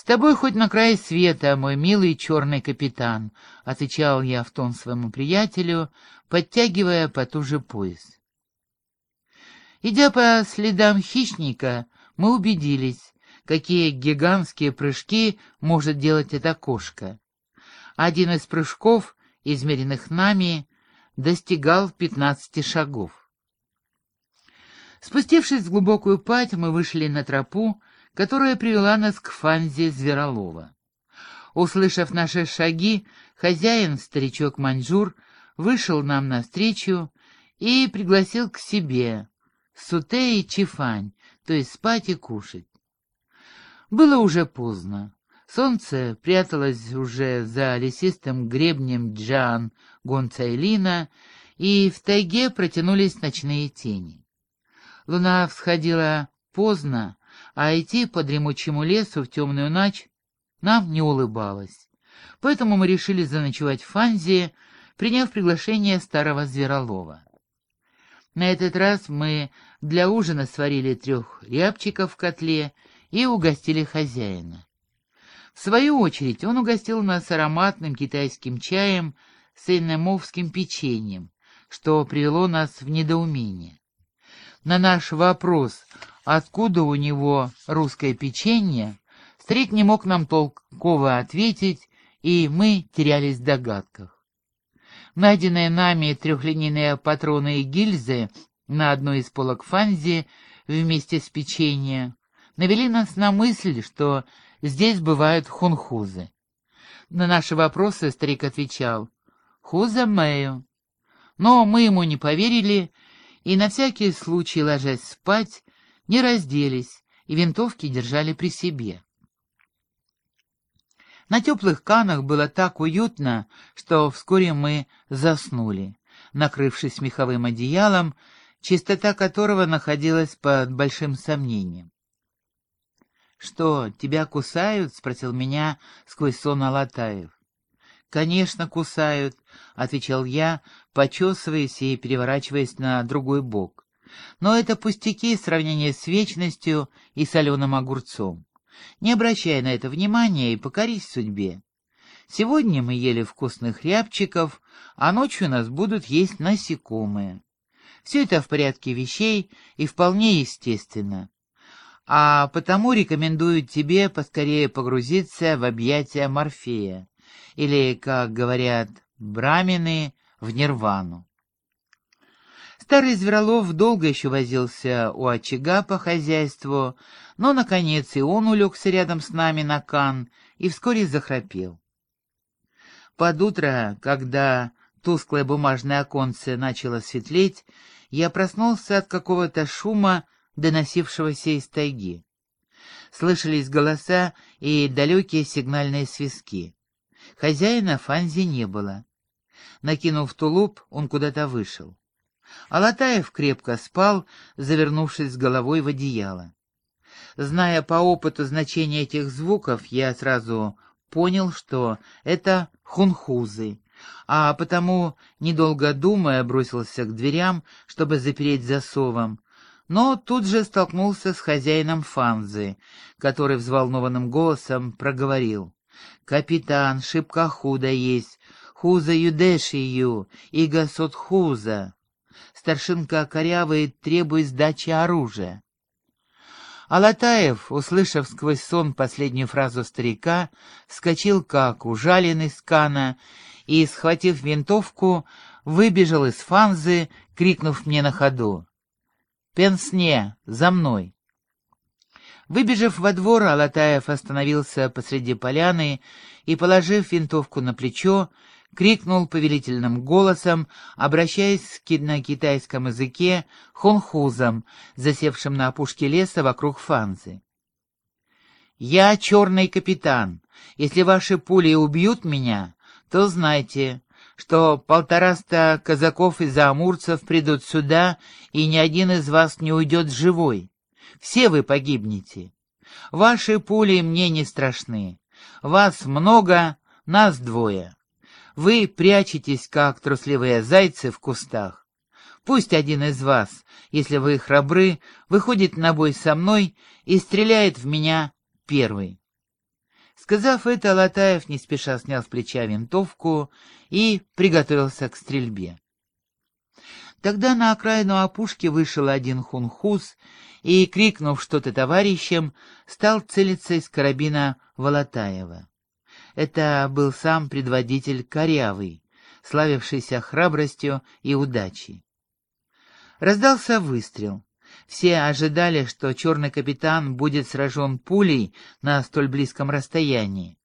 «С тобой хоть на край света, мой милый черный капитан», — отвечал я в тон своему приятелю, подтягивая потуже пояс. Идя по следам хищника, мы убедились, какие гигантские прыжки может делать эта кошка. Один из прыжков, измеренных нами, достигал пятнадцати шагов. Спустившись в глубокую пать, мы вышли на тропу, которая привела нас к Фанзе Зверолова. Услышав наши шаги, хозяин, старичок Маньчжур, вышел нам навстречу и пригласил к себе, суте и чифань, то есть спать и кушать. Было уже поздно. Солнце пряталось уже за лесистым гребнем Джан Гонцайлина, и в тайге протянулись ночные тени. Луна всходила поздно, а идти по дремучему лесу в темную ночь нам не улыбалось. Поэтому мы решили заночевать в Фанзе, приняв приглашение старого Зверолова. На этот раз мы для ужина сварили трех рябчиков в котле и угостили хозяина. В свою очередь он угостил нас ароматным китайским чаем с иннемовским печеньем, что привело нас в недоумение. На наш вопрос, откуда у него русское печенье, старик не мог нам толково ответить, и мы терялись в догадках. Найденные нами трехлинейные патроны и гильзы на одной из полок фанзи вместе с печеньем навели нас на мысль, что здесь бывают хунхузы. На наши вопросы старик отвечал «Хуза мэю». Но мы ему не поверили и на всякий случай, ложась спать, не разделись и винтовки держали при себе. На теплых канах было так уютно, что вскоре мы заснули, накрывшись меховым одеялом, чистота которого находилась под большим сомнением. «Что, тебя кусают?» — спросил меня сквозь сон Алатаев. «Конечно, кусают», — отвечал я, почесываясь и переворачиваясь на другой бок. «Но это пустяки в сравнении с вечностью и соленым огурцом. Не обращай на это внимания и покорись судьбе. Сегодня мы ели вкусных рябчиков, а ночью нас будут есть насекомые. Все это в порядке вещей и вполне естественно. А потому рекомендую тебе поскорее погрузиться в объятия Морфея или, как говорят брамины, в нирвану. Старый Зверолов долго еще возился у очага по хозяйству, но, наконец, и он улегся рядом с нами на кан и вскоре захрапел. Под утро, когда тусклое бумажное оконце начало светлеть, я проснулся от какого-то шума, доносившегося из тайги. Слышались голоса и далекие сигнальные свистки. Хозяина Фанзи не было. Накинув тулуп, он куда-то вышел. Алатаев крепко спал, завернувшись головой в одеяло. Зная по опыту значение этих звуков, я сразу понял, что это хунхузы, а потому, недолго думая, бросился к дверям, чтобы запереть засовом, но тут же столкнулся с хозяином Фанзы, который взволнованным голосом проговорил. «Капитан, шибко худо есть, хуза юдешию, иго сот хуза». Старшинка корявый требует сдачи оружия. Алатаев, услышав сквозь сон последнюю фразу старика, вскочил как ужаленный с кана и, схватив винтовку, выбежал из фанзы, крикнув мне на ходу. «Пенсне, за мной!» Выбежав во двор, Алатаев остановился посреди поляны и, положив винтовку на плечо, крикнул повелительным голосом, обращаясь на китайском языке хунхузам, засевшим на опушке леса вокруг Фанзы. «Я черный капитан. Если ваши пули убьют меня, то знайте, что полтораста казаков из амурцев придут сюда, и ни один из вас не уйдет живой. Все вы погибнете. Ваши пули мне не страшны. Вас много, нас двое. Вы прячетесь, как трусливые зайцы в кустах. Пусть один из вас, если вы храбры, выходит на бой со мной и стреляет в меня первый. Сказав это, Алатаев не спеша снял с плеча винтовку и приготовился к стрельбе. Тогда на окраину опушки вышел один хунхуз и, крикнув что-то товарищам, стал целиться из карабина Волотаева. Это был сам предводитель Корявый, славившийся храбростью и удачей. Раздался выстрел. Все ожидали, что черный капитан будет сражен пулей на столь близком расстоянии.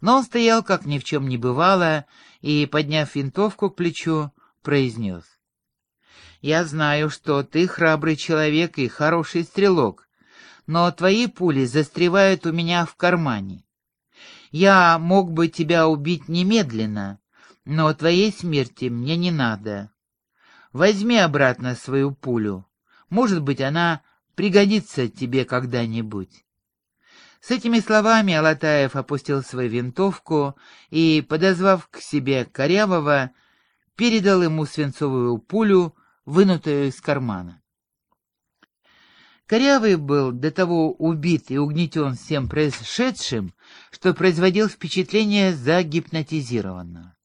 Но он стоял, как ни в чем не бывало, и, подняв винтовку к плечу, произнес. «Я знаю, что ты храбрый человек и хороший стрелок, но твои пули застревают у меня в кармане. Я мог бы тебя убить немедленно, но твоей смерти мне не надо. Возьми обратно свою пулю. Может быть, она пригодится тебе когда-нибудь. С этими словами Алатаев опустил свою винтовку и, подозвав к себе Корявого, передал ему свинцовую пулю, вынутую из кармана. Корявый был до того убит и угнетен всем происшедшим, что производил впечатление загипнотизированного.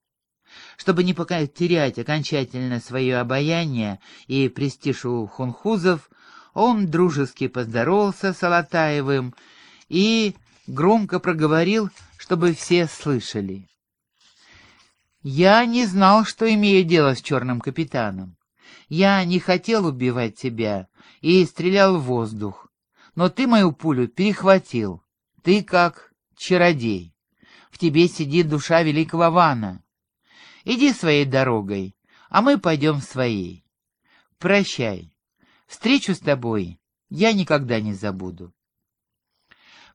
Чтобы не потерять окончательно свое обаяние и престиж у хунхузов, он дружески поздоровался с Алатаевым и громко проговорил, чтобы все слышали. «Я не знал, что имею дело с черным капитаном. Я не хотел убивать тебя и стрелял в воздух, но ты мою пулю перехватил. Ты как чародей. В тебе сидит душа великого Вана. Иди своей дорогой, а мы пойдем своей. Прощай. Встречу с тобой я никогда не забуду.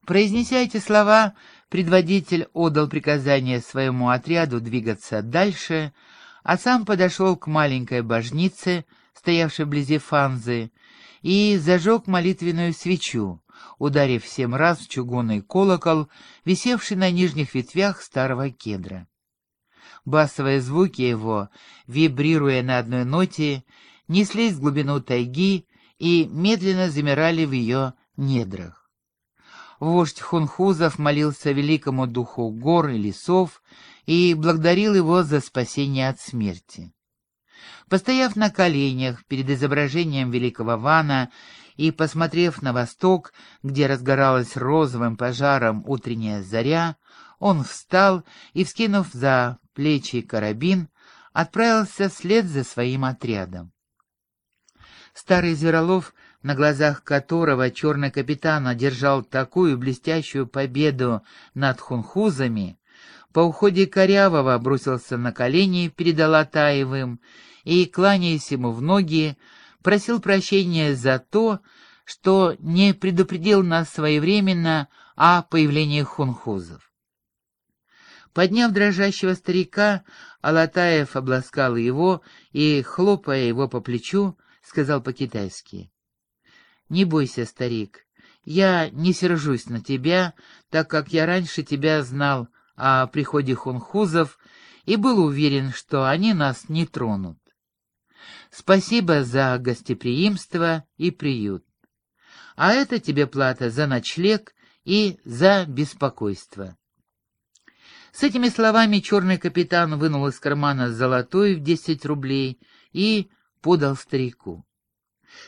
Произнеся эти слова, предводитель отдал приказание своему отряду двигаться дальше, а сам подошел к маленькой божнице, стоявшей вблизи Фанзы, и зажег молитвенную свечу, ударив семь раз в чугунный колокол, висевший на нижних ветвях старого кедра. Басовые звуки его, вибрируя на одной ноте, неслись в глубину тайги и медленно замирали в ее недрах. Вождь хунхузов молился великому духу гор и лесов и благодарил его за спасение от смерти. Постояв на коленях перед изображением великого Вана и посмотрев на восток, где разгоралась розовым пожаром утренняя заря, он встал и, вскинув за плечи карабин, отправился вслед за своим отрядом. Старый Зверолов, на глазах которого черный капитан одержал такую блестящую победу над хунхузами, по уходе Корявого бросился на колени перед Алатаевым и, кланяясь ему в ноги, просил прощения за то, что не предупредил нас своевременно о появлении хунхузов. Подняв дрожащего старика, Алатаев обласкал его и, хлопая его по плечу, сказал по-китайски. «Не бойся, старик, я не сержусь на тебя, так как я раньше тебя знал о приходе хунхузов и был уверен, что они нас не тронут. Спасибо за гостеприимство и приют. А это тебе плата за ночлег и за беспокойство. С этими словами черный капитан вынул из кармана золотой в десять рублей и подал старику.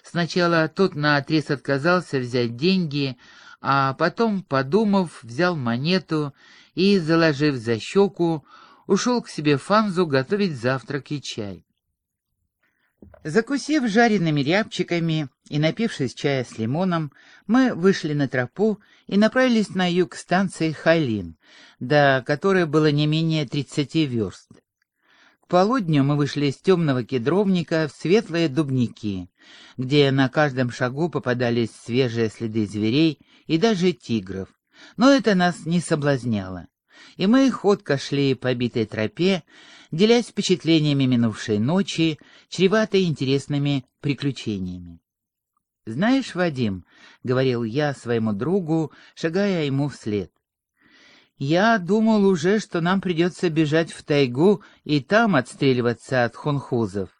Сначала тот наотрез отказался взять деньги, а потом, подумав, взял монету и, заложив за щеку, ушел к себе Фанзу готовить завтрак и чай. Закусив жареными рябчиками и напившись чая с лимоном, мы вышли на тропу и направились на юг станции Халин, до которой было не менее тридцати верст. Полудню мы вышли из темного кедровника в светлые дубники, где на каждом шагу попадались свежие следы зверей и даже тигров, но это нас не соблазняло и мы ходко шли по битой тропе, делясь впечатлениями минувшей ночи, чреватой интересными приключениями. «Знаешь, Вадим», — говорил я своему другу, шагая ему вслед, «я думал уже, что нам придется бежать в тайгу и там отстреливаться от хунхузов.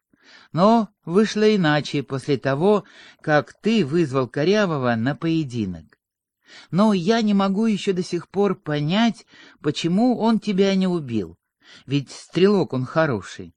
Но вышло иначе после того, как ты вызвал Корявого на поединок. Но я не могу еще до сих пор понять, почему он тебя не убил. Ведь стрелок он хороший.